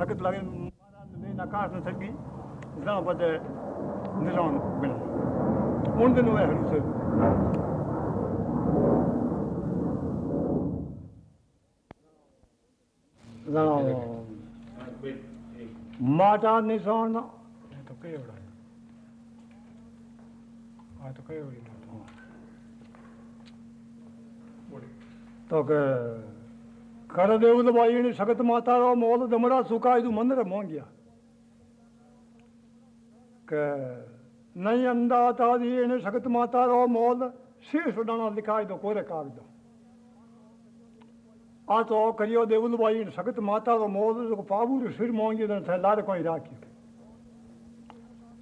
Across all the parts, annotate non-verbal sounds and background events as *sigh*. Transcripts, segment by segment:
सख़्तु लॻे नकाश न सघी इस्लाम पद निज़ाम मिल उन दिन उहे हरूस माटा निशान तो कई बड़ा आ तो कई बड़ी तो के ಕರದೇವನ ಬಾಯಿಣಿ ಸಗತ್ ಮಾತಾಡೋ ಮೋಲ ದಮಡ ಸುಖ ಇದು ಮಂದ್ರ ಮೋಂಗ್ಯ ಕ ನೈ ಅಂದಾತಾದೀಣಿ ಸಗತ್ ಮಾತಾಡೋ ಮೋಲ शीर्ष डाणा लिखाए दो कोरे काग आ तो करियो देवल भाई सगत माता रो मोल जो पाबू सिर मोंगी दन थे लार कोई राखी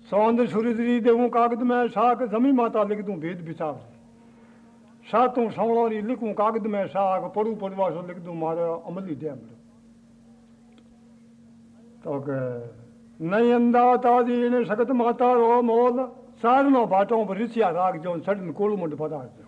सौंद सूर्य देवू कागद में साक जमी माता लिख दूँ भेद विचार सातों सवणोरी लिखूं कागद में साक पढ़ू पढ़वा सो लिख दूँ, मारे अमली दे तो के नहीं अंदा तादी ने सगत माता रो मोल सारनो बाटों पर रिसिया राग जो सडन कोलू मुंड पदा जो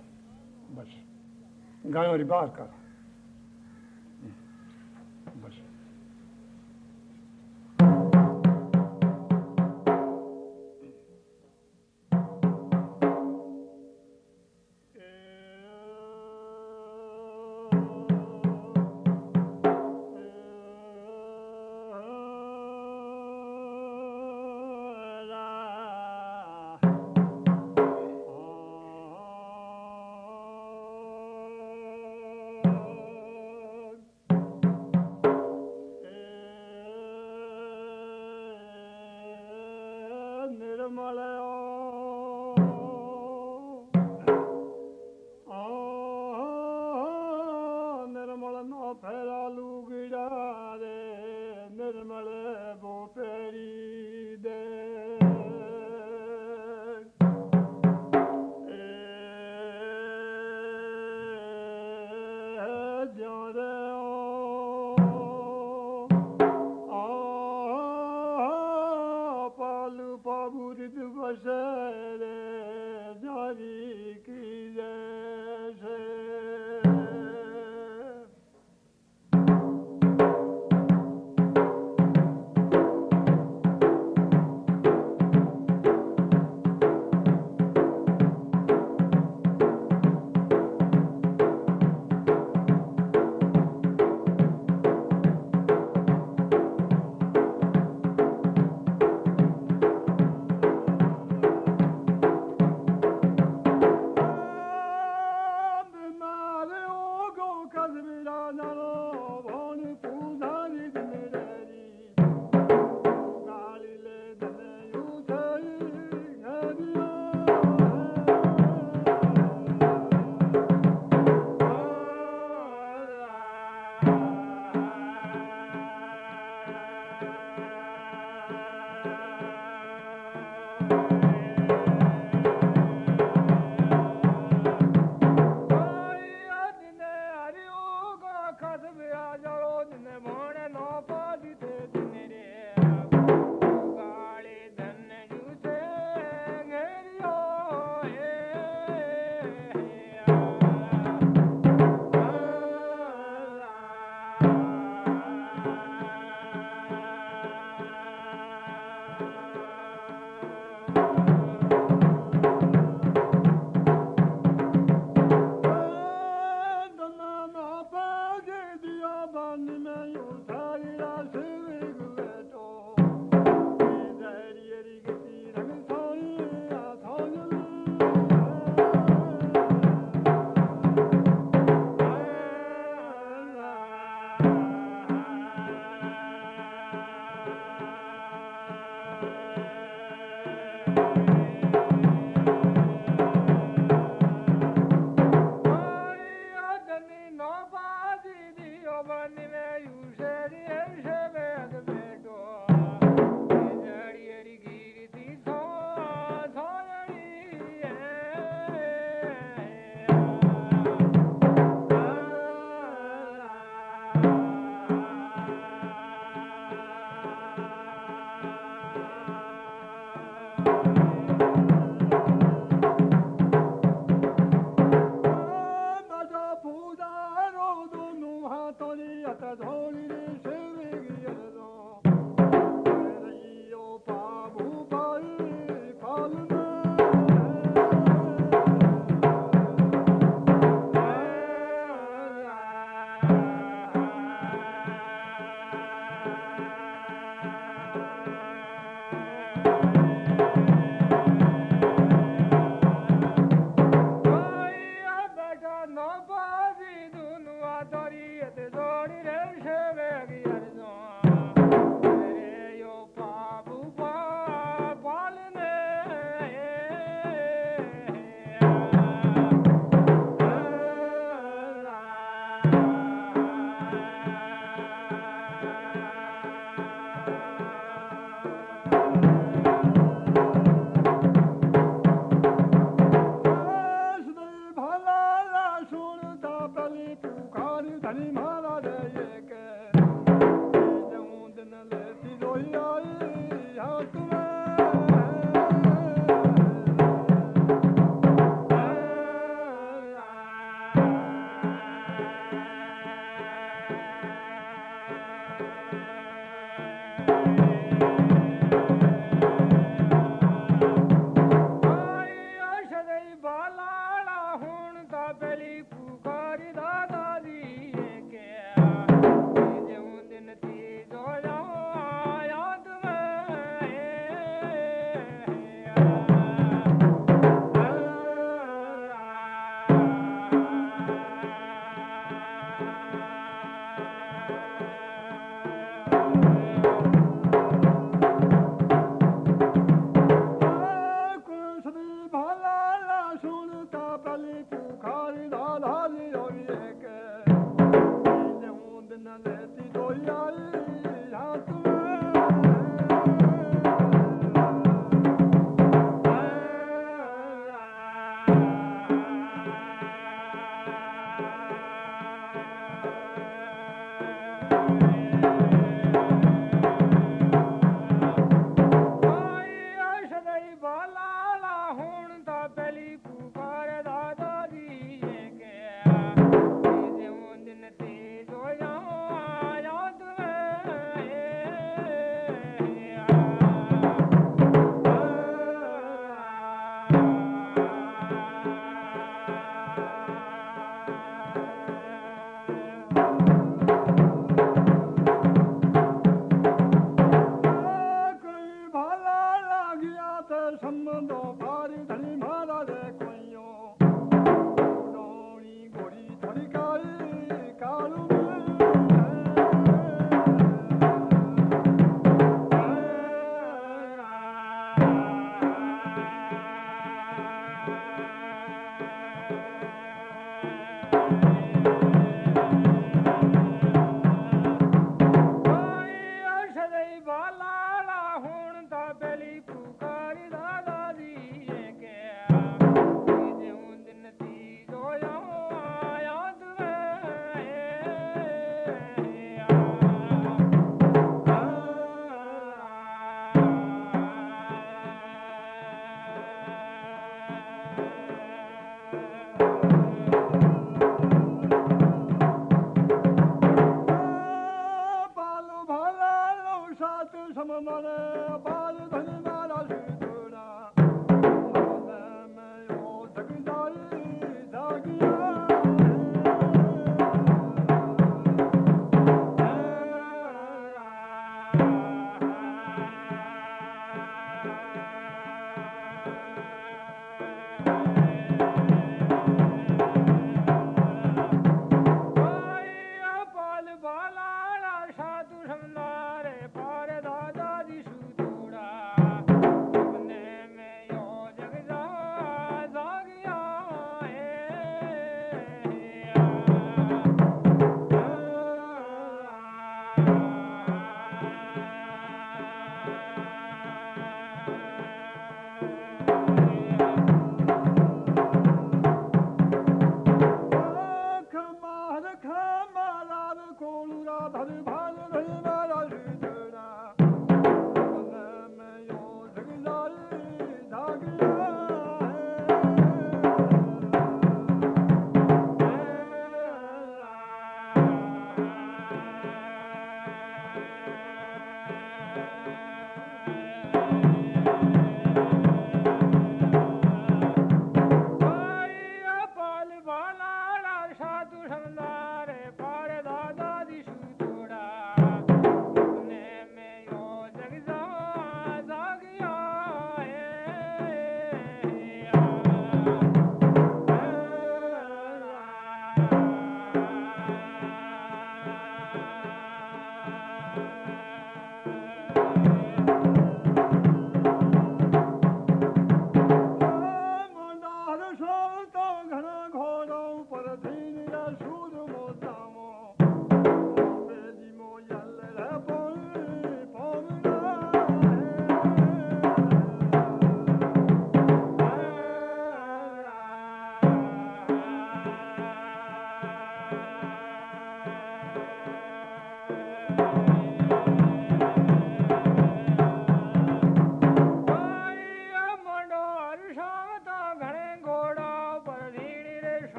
다들 봐.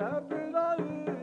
love it all.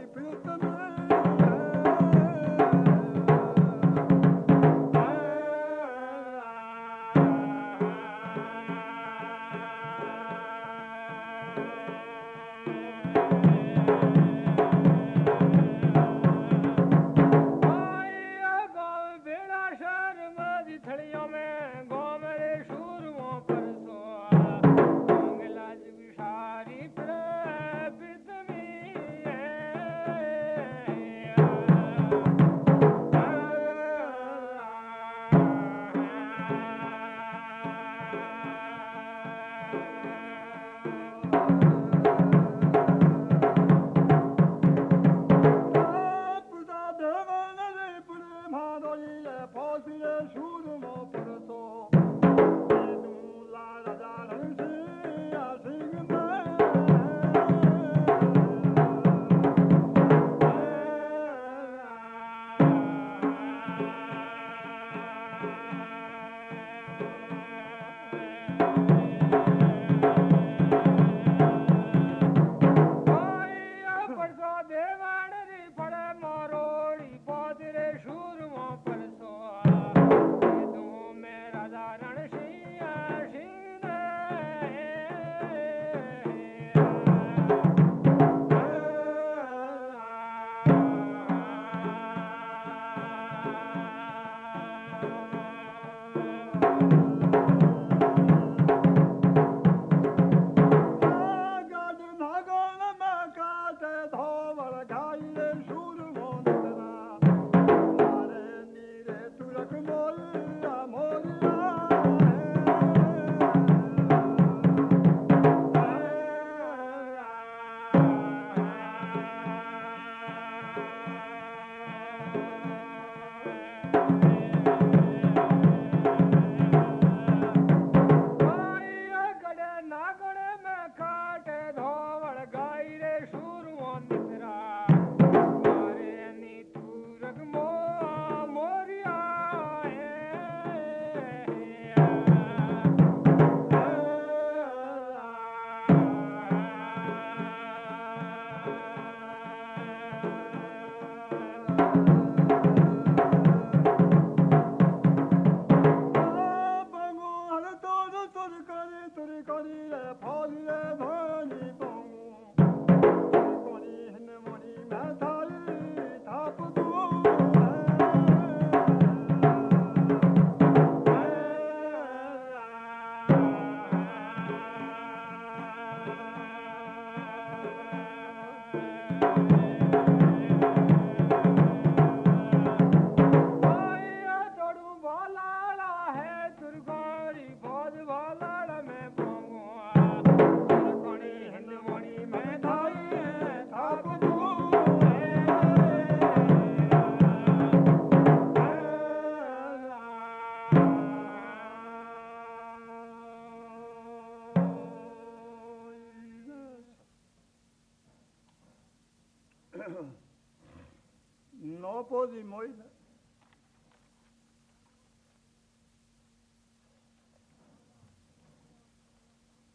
Moise.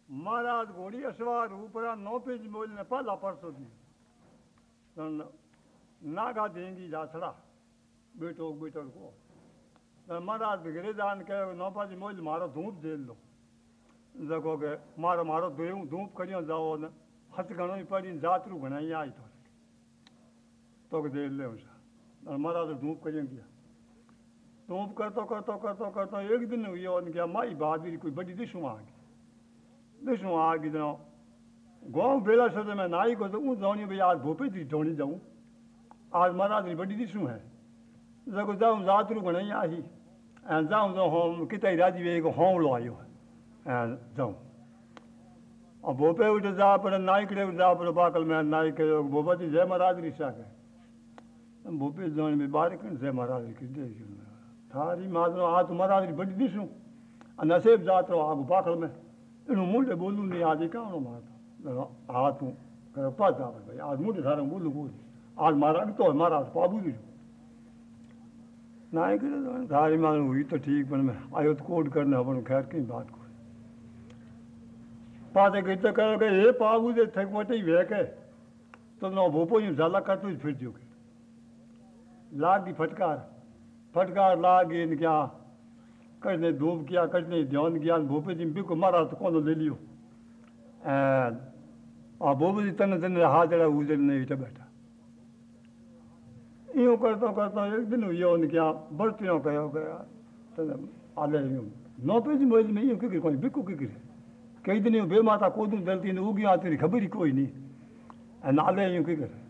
महाराज घोड़ी अश्वार ऊपरा नौ पेज मोल ने पहला परसों दी नागा देंगी जासड़ा, बेटो बेटो को। महाराज भिगरे जान के नौ पाँच मोल मारो धूप दे लो। जगो के मारो मारो धोऊं धूप करियो, जाओ न हथ घणो पड़ी, जातरू ही आई तो तो दे ले उसा महाराज धूप करें गया धूप करतो करतो करतो करतो, एक दिन हुई और क्या माई बहादुरी कोई बड़ी दिशु आ गई। दिशु आ गई तो गाँव बेला से मैं नाई को तो ऊँ जाऊँ भाई, आज भोपे थी ढोनी जाऊँ। आज महाराज की बड़ी दिशु है। जब जाऊँ जात रू घणे आई जाऊँ तो हम किते राज़ी वे को हों लो आयो जाऊँ। और भोपे उठ जा पर, नाई करे जा पर, बाकल में नाई के भोपा जी, जय महाराज ऋषा के भूपेश धोनी में बारीक से महाराज की थारी मात रो महाराज की बड़ी दिस अन असेब जात रो आगु पाखड़ में इन मुंडे बोलू नहीं आज का नो मात तू करो पास आवे भाई आज मुंडे थारे बोलू बोल आज महाराज तो महाराज बाबू जी ना कर थारी मान हुई तो ठीक पर मैं आयो तो कोड करने अपन खैर की बात को पाते गई तो करो के हे बाबू दे थक मटी वेके तो नो भूपो जी जाला कर तू फिर जोगे लाग की फटकार। फटकार लाग इन क्या? कटने धूप किया कटने ध्यान किया भोपे जी बिल्कुल मारा तो कौन ले लियो? आ भोपे जी तने तने हाथ जड़ा उजड़ नहीं इटे बैठा। यूँ करता करता एक दिन हुई उन क्या बर्तियों कहो गया तने आले यूँ नो पे जी मोज में यूँ के कोई बिल्कुल के कई दिन यूँ बेमाता कोदू दलती ने उगी आती खबर ही कोई नहीं नाले यूँ के करे?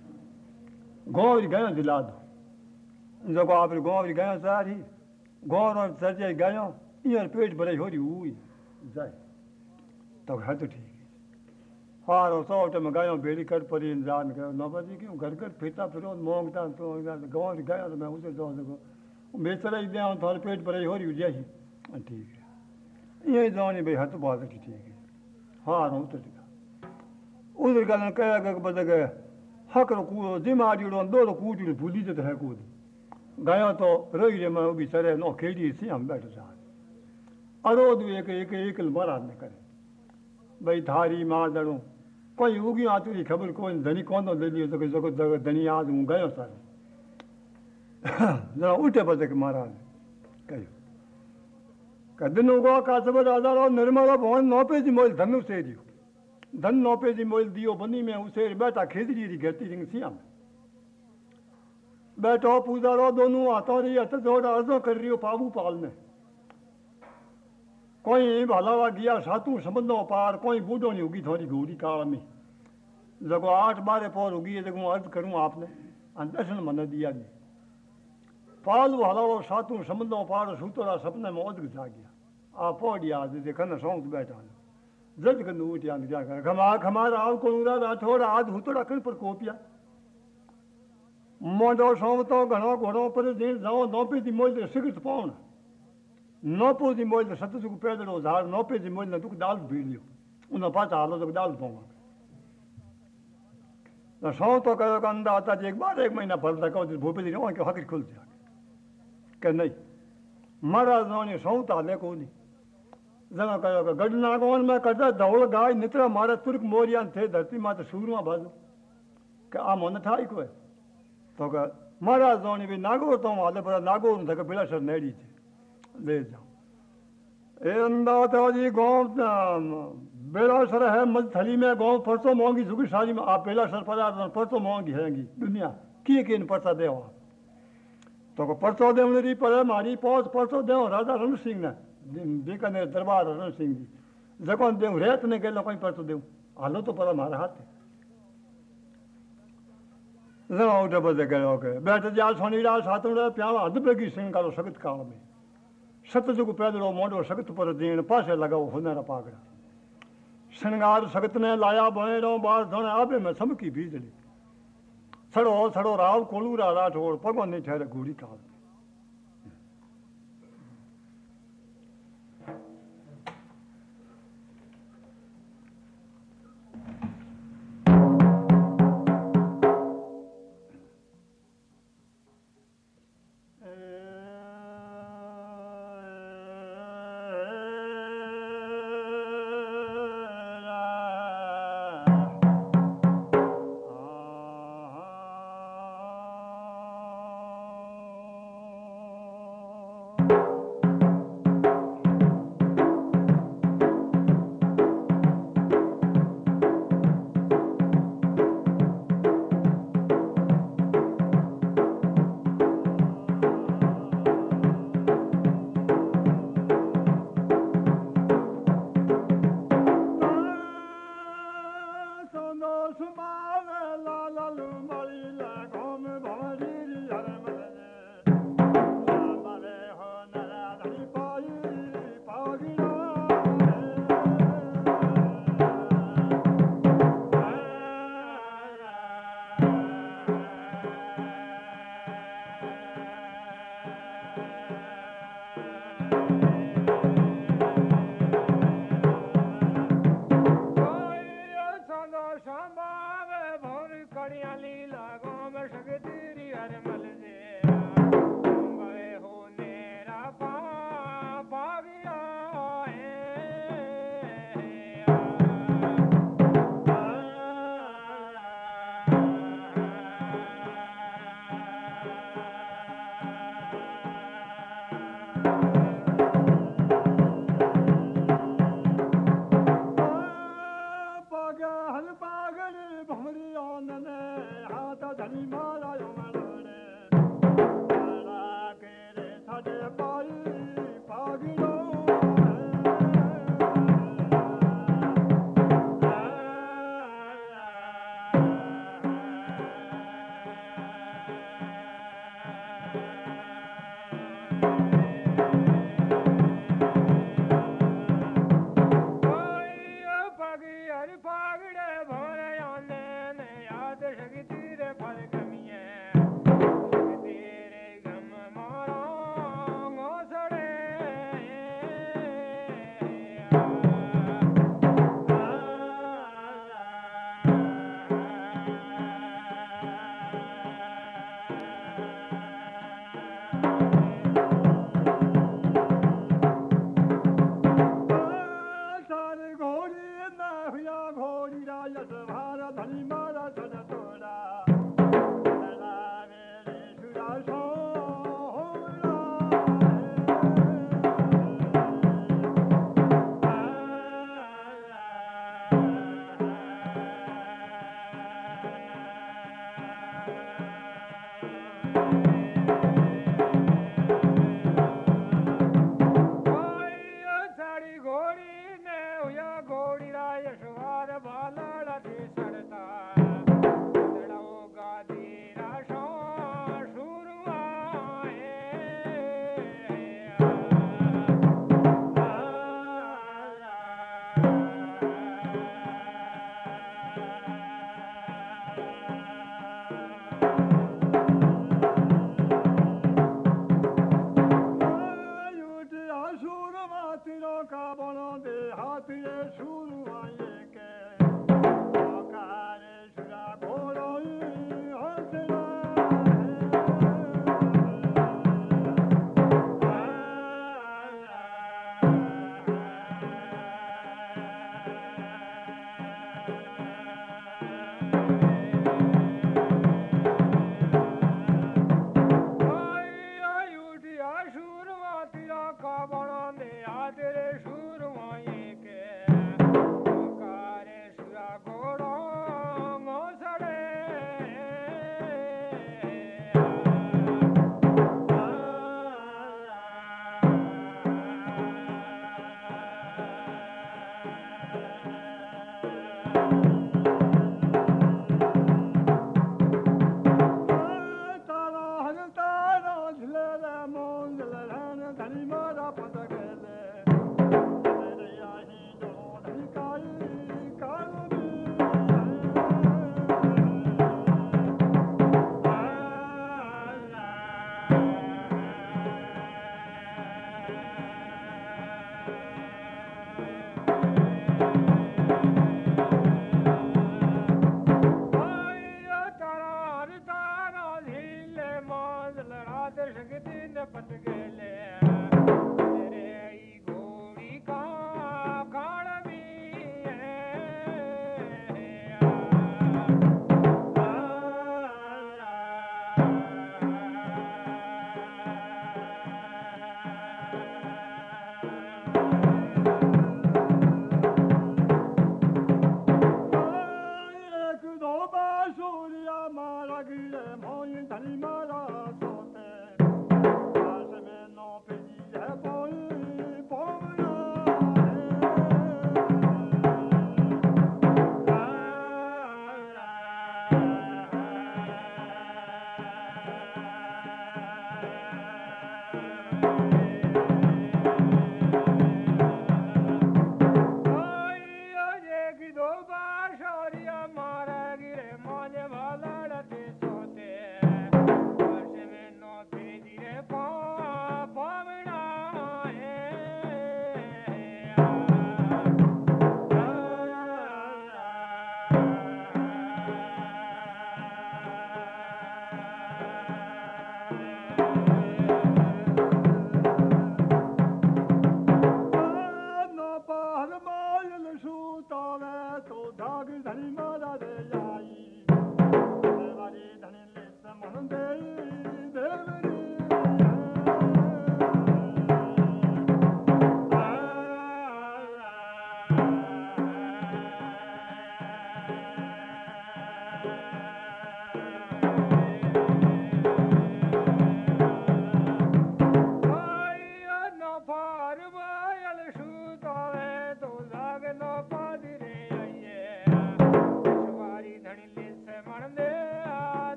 गाँव वरी दिला दो। गाँव वरी गयो सारी गाँव रो सरजे गयो ईअं पेट भरे होरी हुई। जाए। तो हद ठीक है। हारो सौ टाइम गयो बेड़ी कर परी इंतज़ार कयो न बजी क्यों? घर घर फिरता फिरो मोंगता तो गाँव वरी गयो तो मैं उसे दो सको बेचरा ही दिया थोड़े पेट भरे होरी हुजे ठीक है। ईअं ई दवानी भई हथ बात ठीक है। हारो तो ठीक उधर गल कया के बदग हकरो कूड़ो दिमाड़ीड़ो दोड़ो कूचड़ो भूली जत है कूद गयो तो रोई रे मैं उगी सरे नो खेड़ी सी हम बैठ जा। अरोध एक एक एक महाराज ने करे। भाई थारी माँ दड़ो। कोई उगी आतुरी खबर कोई धनी कौन ले लियो तो जगह धनी आज हूँ, गयो सारे। *clears throat* जरा उठे बदक महाराज। कयो कदन उगो का सब आजारो निर्मल भवन नौपे जी मोल धनु से धन नौपे जी मोल दियो बनी में उसे बैठा खेदरी री घरती रिंग सिया में बैठो पूजारो दोनों हाथों री हथ जोड़, अर्जो कर रही हो पाबू पाल ने। कोई भलावा गया सातू संबंधों पार, कोई बूढ़ो नहीं होगी थोड़ी घोड़ी काल में। जगो आठ बारह पोर होगी जगो अर्ज़ करूँ आपने दर्शन मन दिया जी। पाल हलावो सातू संबंधों पार, सूतरा सपने में ओदग जा गया। आ पोड़िया देखन सौंग बैठा जज कंदू उठिया कर खमा खमा राव कोणुरा राठौड़ आद हुतड़ा कण पर कोपिया। મોડો સોંવતો, ઘણો ઘોડો પર જે જાઓ, નોપીથી મોજ સિગત પૌણ નોપોથી મોજ સતસુખ પેદડો ઝાડ, નોપેથી મોજ ને તું દાલ ભીડ્યો. ઉના પાછા હાલો તો દાલ પૌવા સોંવતો કયો કે અંદા હતા એક બાર એક મહિના ભરતા કહો ભૂપેલી હોય કે હકરી ખુલતી કે નહીં. મહારાજ નોની સૌતા લેખોની જણા કહ્યો કે ગઢના ગોનમાં કરતા ધવળ ગાય, નિત્ર મારા તુર્ક મોરિયાન થઈ ધરતી માથે સૂરમાં બાજુ. કે આ મને થાય કોઈ? તો કે મારા જોણી भी नागोर तो हाले पर नागोर थे के बिलासर नेड़ी थे ले जाओ ए अंदा तो जी गांव बेलासर है मजथली में गांव परसों मोंगी झुकी सारी में आप बेलासर पर परसों मोंगी हैगी दुनिया किए किन परसा देवा तो परसों देवनी री पर मारी पहुंच परसों देव राजा रण सिंह ने बीकानेर दरबार रण सिंह जी जको देव रेत ने गेलो कोई परसों देव हालो तो पर मारा हाथ जमा बदे गयो के बैठ जा सोनीड़ा सातुड़ा प्यावा हद बेगी कालो सगत काल में सतजुग पैदलो मोडो सगत पर दीन पासे लगाओ हुनर पागड़ा श्रृंगार सगत ने लाया बनेरो बार धोने आबे में समकी बीजली सड़ो सड़ो राव कोलूरा राठौड़ पगो नहीं ठहरे घूड़ी काल में हर पागल भमरिया न हाथ धनी मारा Hallelujah, Jehovah.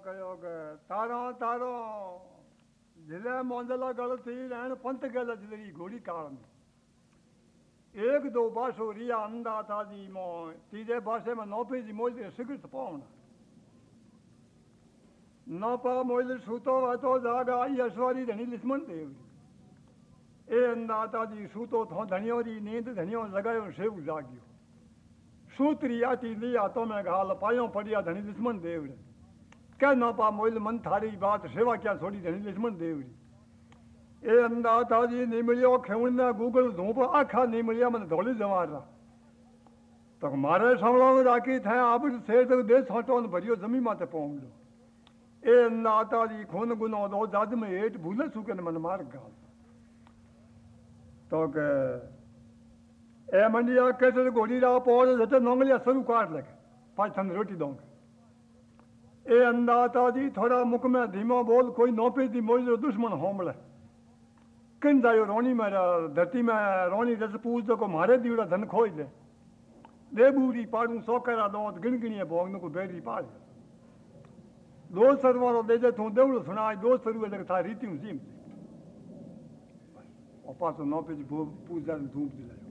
कयो के तारा, तारो। ज़िले मोंदला गल थी रहन पंत गल जिलरी घोड़ी काल में एक दो बासो रिया अंदा था जी मो तीजे बासे में नौपे जी मोज सिगरत पावना नौपा मोज सूतो वातो जागा आई असवारी धनी लिस्मन देव। ए अंदाता जी, सूतो थो धनियो री नींद, धनियो लगायो सेव जागियो। सूत्री आती लिया तो मैं घाल पायो, पड़िया धनी लिस्मन देव रे पा मन थारी बात, सेवा क्या छोड़ी लक्ष्मण ए ताजी नहीं मिलियो गूगल धूप, आखा नहीं मिलिया धोली रहा तो मारे राखी थे आप शेर तक भरियो जमी माते पहुँच लो ए ताजी खून दो जाद में भूले मन मार तो ए मंडिया कैसे घोड़ी सरू काट लगे रोटी दोगे। ए अंदाता जी थोड़ा मुख में धीमो बोल, कोई नौपे दी मोई जो दुश्मन होमले। किन जायो रोनी में धरती में रोनी रस पूछ को मारे दीवड़ा धन खोई ले दे बूरी पाड़ू सौ करा दो गिन गिनिए भोग को बेरी पाड़। दो सरवारो दे जे तू देवड़ो सुना दो सरुए लग था रीति हूँ सीम और पासो नौपे जी पूछ जा धूप दिलायो।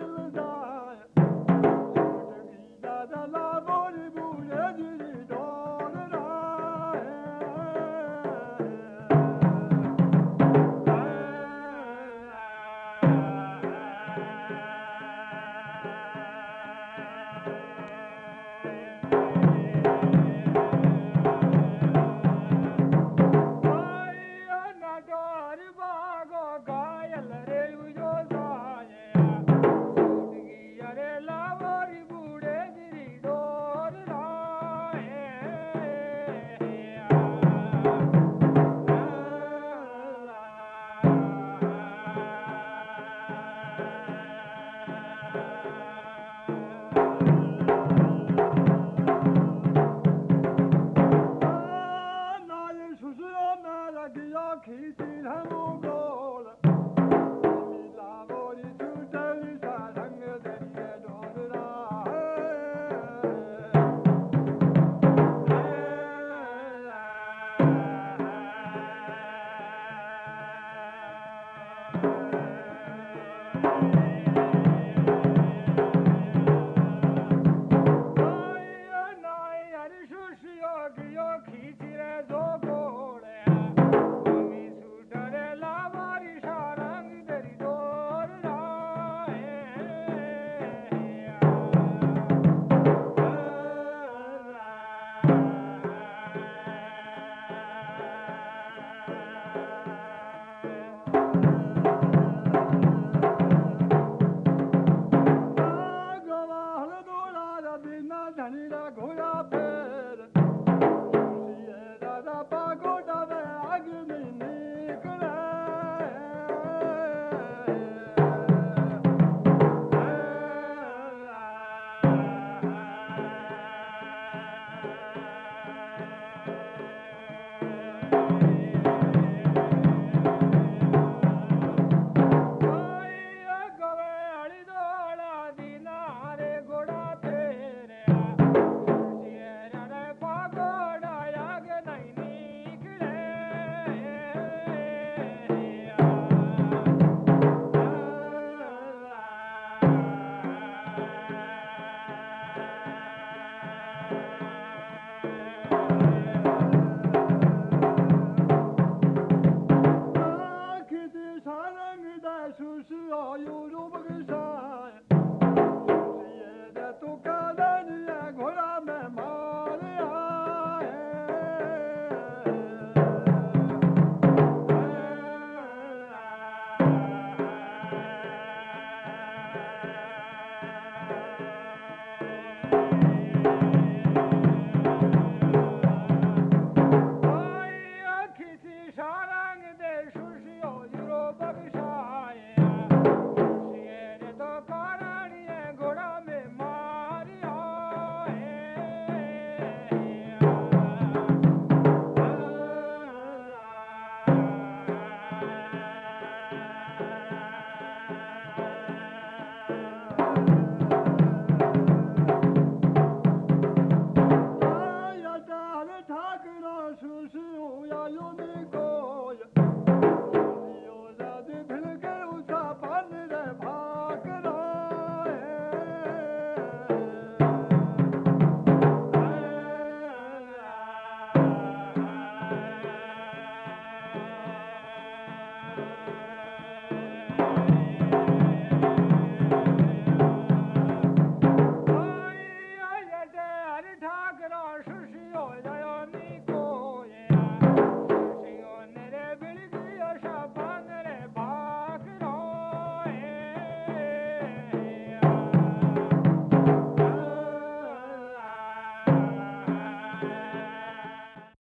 was all